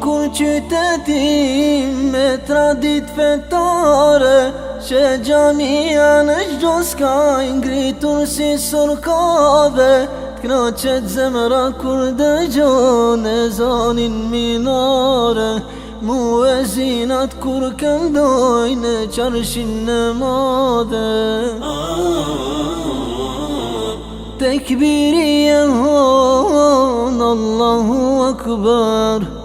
cu citetim me tradit fetare Që gjamia në gjdo skaj ngritur si sorkave T'knaqet zemra kur dëgjon e zanin minare. Muezinat kur këndojnë e qarshin në madhe Tekbiri e hon Allahu Akbar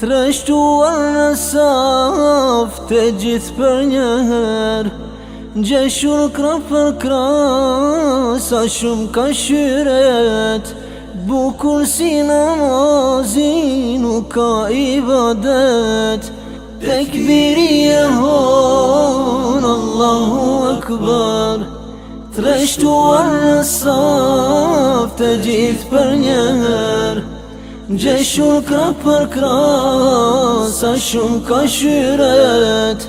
ترشت وأنا ساف تجث بنهر جشور كرف الكراس أشم كشرت بكل سينا مازين وكا عبادت تكبيري هون الله أكبر. ترشت وأنا ساف تجث بنهر her Gjeshur kra për kra Sa shumë ka shyret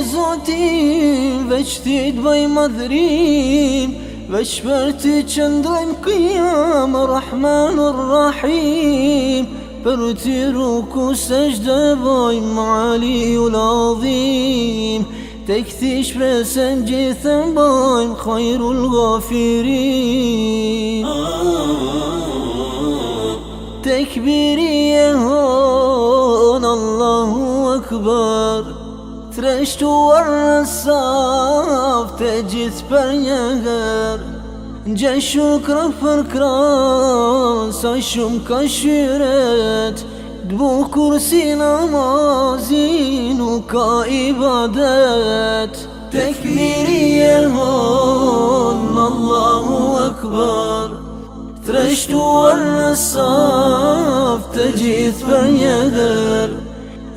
زوتی وش تی دوی مذرین وش برتی چند لیم قیام رحمان الرحیم. برتی روکو العظيم تكتيش برسن جيثن بايم خير الغافرين تكبيري يا هون الله أكبر Treshtuar në saf të gjithë për një her Gjeshur kra për kra Sa shumë ka shyret Bukur si namazi Nuk ka ibadet Tekbiri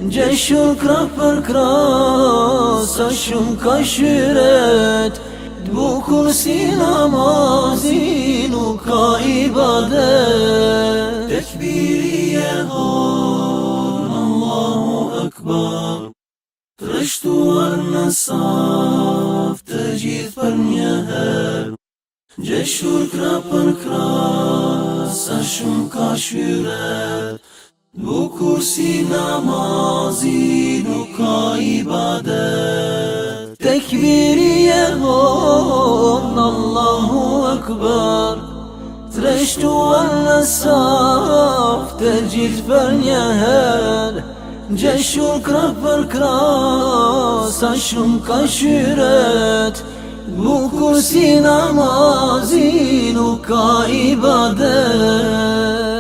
Gjeshur kra për kra Sa shumë ka shyret. Bukur si namazi Nuk ka ibadet. Tekbiri e hon Allahu Akbar. Treshtuar në saf të gjithë për një her Gjeshur kra për kra Sa shumë ka shyret Bukur si namazi Nuk ka ibadet. Tekbiri e hon Allahu Akbar Treshtuar në saf Të gjithë për një her Gjeshur kra për kra Sa shumë ka shyret Bukur si namazi Nuk ka ibadet